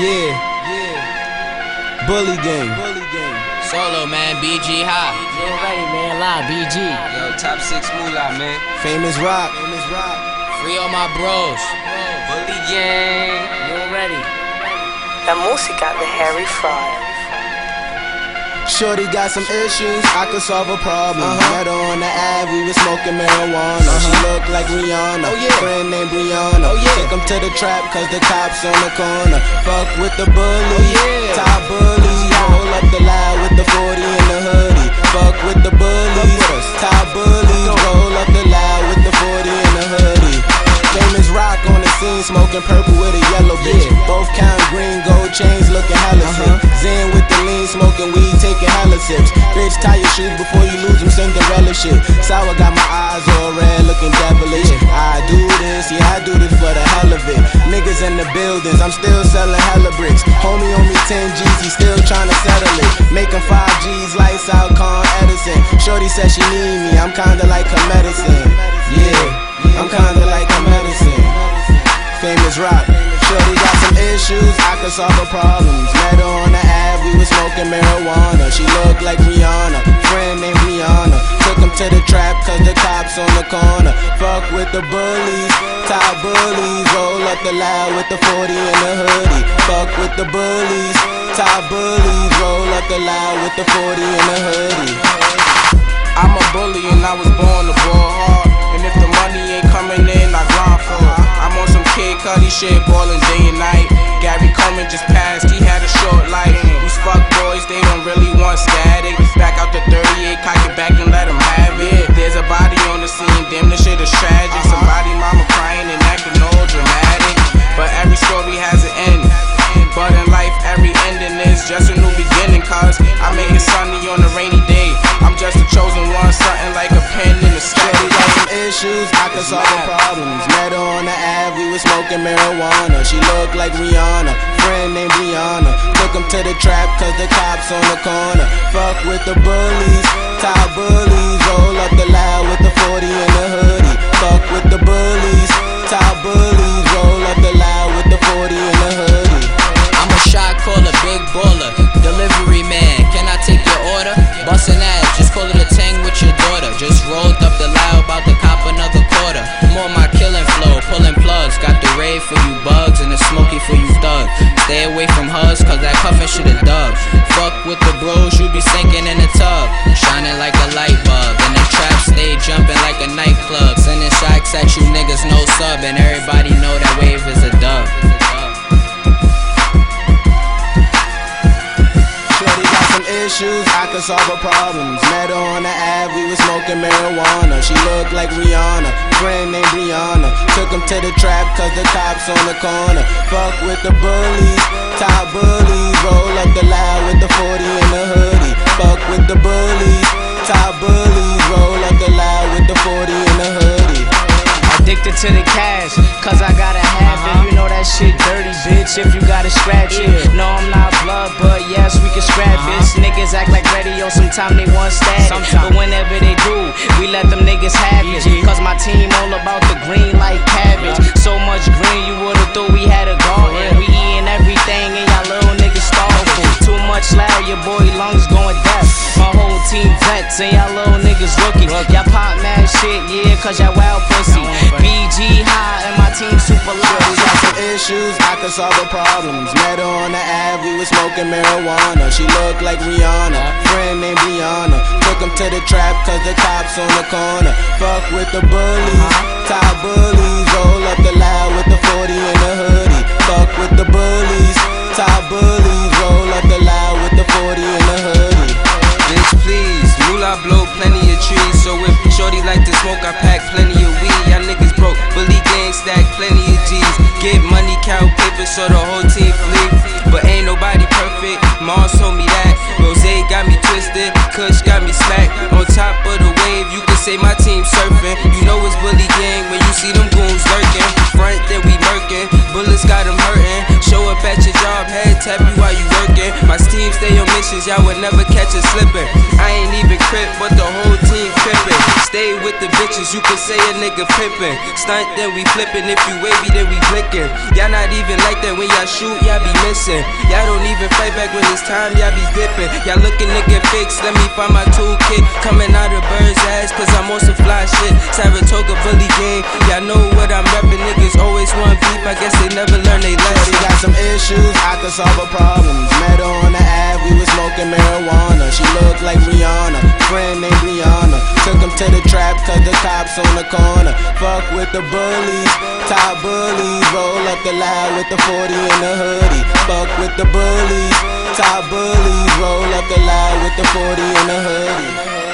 Yeah, yeah. Bully gang. Bully gang. Solo man, BG high. You ready, man? Live, BG. Yo, top six moolah, man. Famous rock. Famous rock. Free all my bros. Bully gang. You ready? La música de Harry Fraud. Shorty got some issues, I could solve a problem. Uh-huh. Met her on the Ave, we was smoking marijuana. Uh-huh. She looked like Rihanna, Oh, yeah. friend named Brianna. Oh, yeah. Took 'em to the trap, cause the cops on the corner. Fuck with the bully, Oh, yeah. Smoking purple with a yellow bitch. Yeah. Both count green, gold chains, looking hella uh-huh. sick. Zen with the lean, smoking weed, taking hella sips. Bitch, tie your shoes before you lose them, Cinderella shit. Sour got my eyes all red, looking devilish. I do this, yeah, I do this for the hell of it. Niggas in the buildings, I'm still selling hella bricks. Homie on me 10 G's, he still trying to settle it. Making 5 G's, lights out, Con Edison. Shorty said she need me, I'm kinda like her medicine. Yeah, I'm kinda like her medicine. Famous rock. Shorty got some issues, I could solve her problems. Met her on the Ave, we was smoking marijuana. She looked like Rihanna, friend named Brianna. Took him to the trap, cause the cops on the corner. Fuck with the bullies, top bullies. Roll up the loud with the 40 in the hoodie. Fuck with the bullies, top bullies. Roll up the loud with the 40 in the hoodie. I'm a bully and I was Kid shit, ballin' day and night. Gary Coleman just passed, he had a short life. These fuck boys, they don't really want static. Back out the 38, cock it back and let let 'em have it. There's a body on the scene, damn, this shit is tragic. Uh-huh. Somebody mama crying and acting all dramatic. But every story has an end. But in life, every ending is just a new beginning. Cause I make it sunny on a rainy day. I'm just a chosen one, something like a pen in the sky. got some issues, I can solve her problems. Met was smoking marijuana. She looked like Rihanna, friend named Brianna. Took him to the trap, cause the cops on the corner. Fuck with the bullies, top bullies. Roll up Stay away from hugs, cause that cuffin' shit is dub. Fuck with the bros, you be sinking in the tub. Shining like a light bulb. And the trap stay jumping like a nightclub. Sending shots at you niggas, no sub. And everybody know that wave is a dub. Issues, I could solve her problems. Met her on the Ave, we was smoking marijuana. She looked like Rihanna, friend named Brianna. Took him to the trap, cause the cops on the corner. Fuck with the bullies, top bullies. Roll up the loud with the 40 in the hoodie. Fuck with the bullies, top bullies. Roll up the loud with the 40 in the hoodie. Addicted to the cash, If you gotta scratch it. No, I'm not blood, but yes, we can scratch it. Uh-huh. Niggas act like radio, sometimes they want static. But whenever they do, we let them niggas have it. Cause my team all about the green niggas rookies. Y'all pop mad shit, yeah, cause y'all wild pussy. BG high, and my team super loud. got some issues, I can solve her problems. Met her on the Ave, we was smoking marijuana. She looked like Rihanna, friend named Brianna. Took him to the trap, cause the cops on the corner. Fuck with the bullies, top bullies. Roll up the loud with the 40 in the hoodie. Fuck say my team surfing. You know it's bully gang when you see them goons lurking. Front, then we murking. Bullets got them hurting. Show up at your job, head tap you while you. Stay on missions, y'all would never catch us slipping. I ain't even crip, but the whole team crippin'. Stay with the bitches, you can say a nigga pimpin'. Stunt, then we flippin'. If you wavy, then we blinkin'. Y'all not even like that when y'all shoot, y'all be missing. Y'all don't even fight back when it's time, y'all be dipping. Y'all lookin' to get fixed, let me find my toolkit. Coming out of bird's ass, cause I'm on some fly shit. Saratoga bully game, y'all know what I'm reppin'. Niggas always want beef, I guess they never learn they lesson. She got some issues, I can solve a problem. Met on the Ave, we was smoking marijuana. She looked like Rihanna, friend named Brianna. Took him to the trap, cause the cops on the corner. Fuck with the bullies, top bullies. Roll up the loud with the 40 in the hoodie. Fuck with the bullies, top bullies. Roll up the loud with the 40 in the hoodie.